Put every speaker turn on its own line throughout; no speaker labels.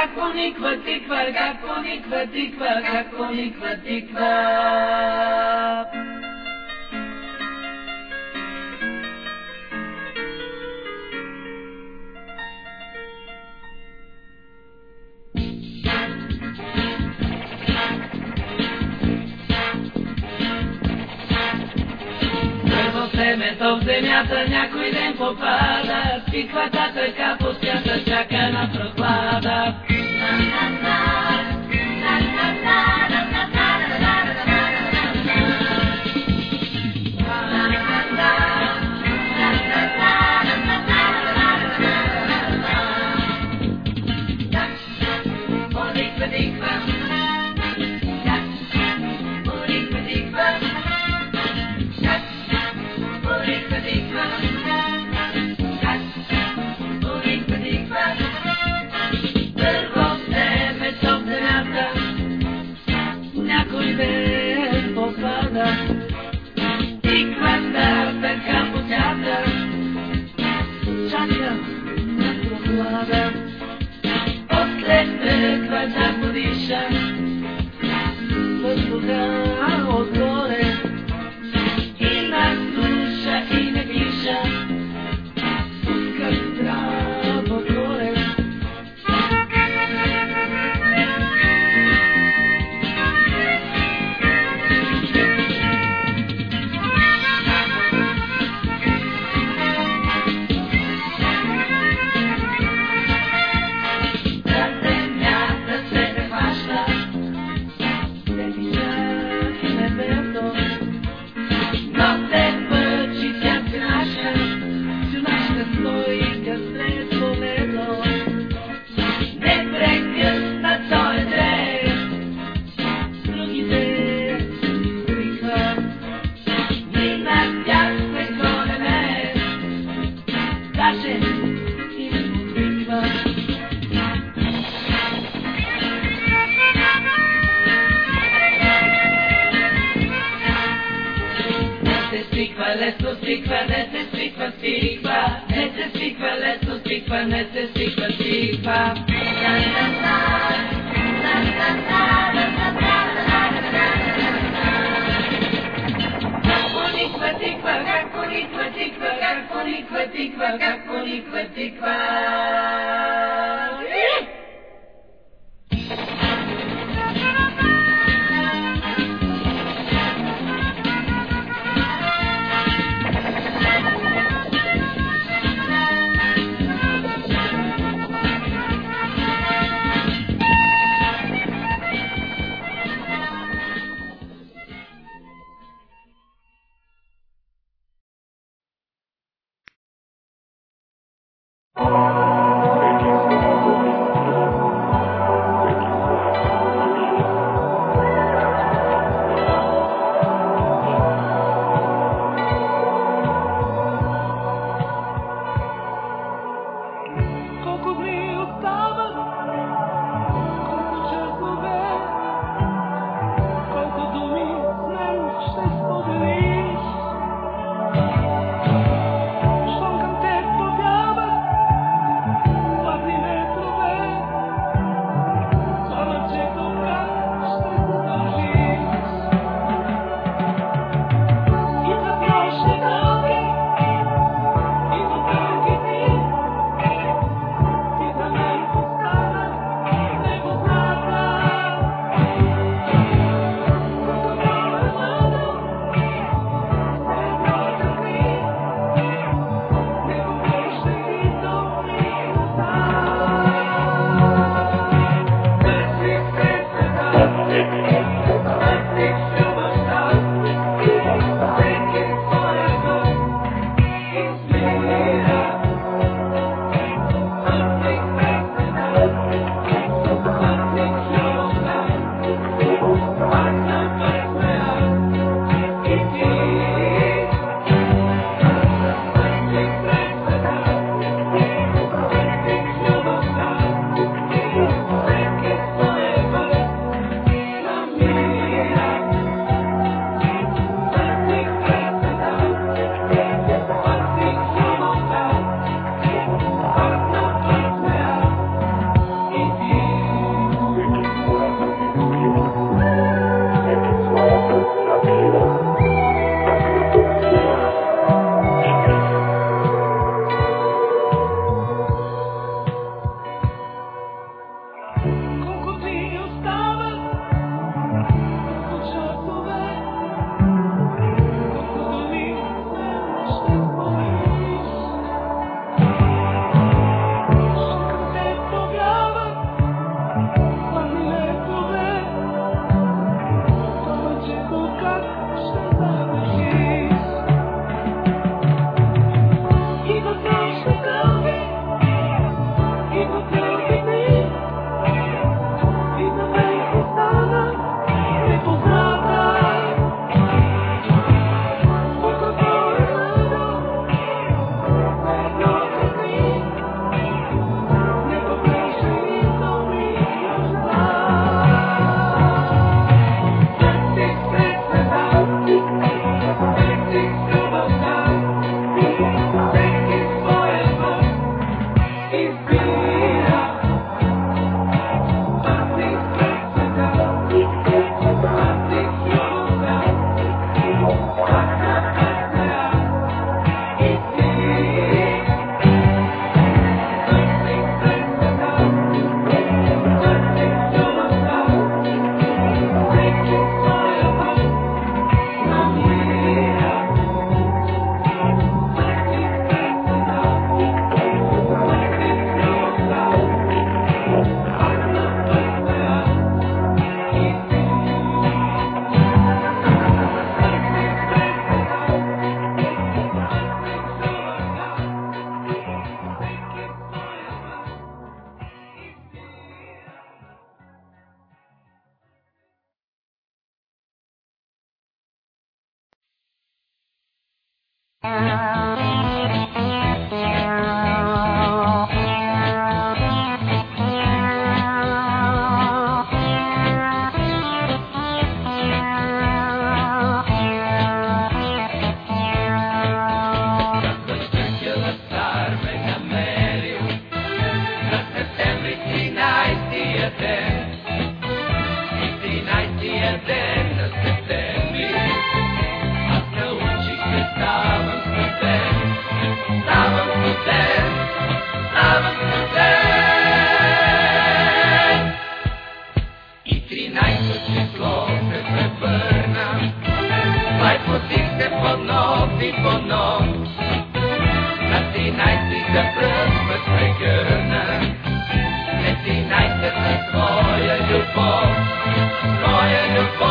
как пониква тиква, как пониква тиква, как пониква тиква. Семето в земята някой ден попада, тиквата така по свята чака на прохлада.
paradigma. свиква, не се свиква, свиква, не се свиква, лесно свиква, не се свиква, свиква. Какво никва, тиква, какво никва, тиква, какво никва, тиква,
какво никва, тиква. Bye.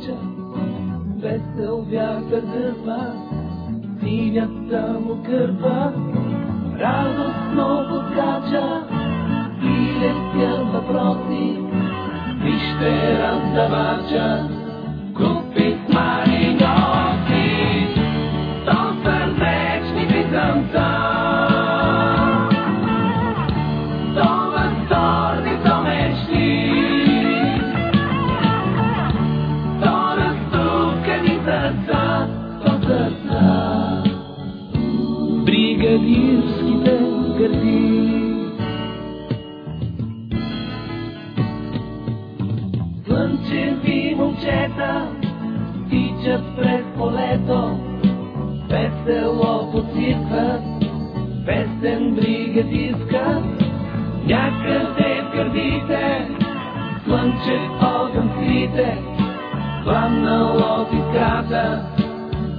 обича, весел вятър дърва, синята му кърва, радостно подскача и летят въпроси. Вижте раздавача, купи смак. слънчеви момчета тичат през полето, весело подсиркват, песен бригадиска. Някъде в гърдите слънче огън крите, пламнало от искрата,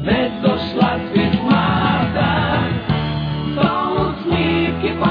не дошла светлата. Само усмивки пак.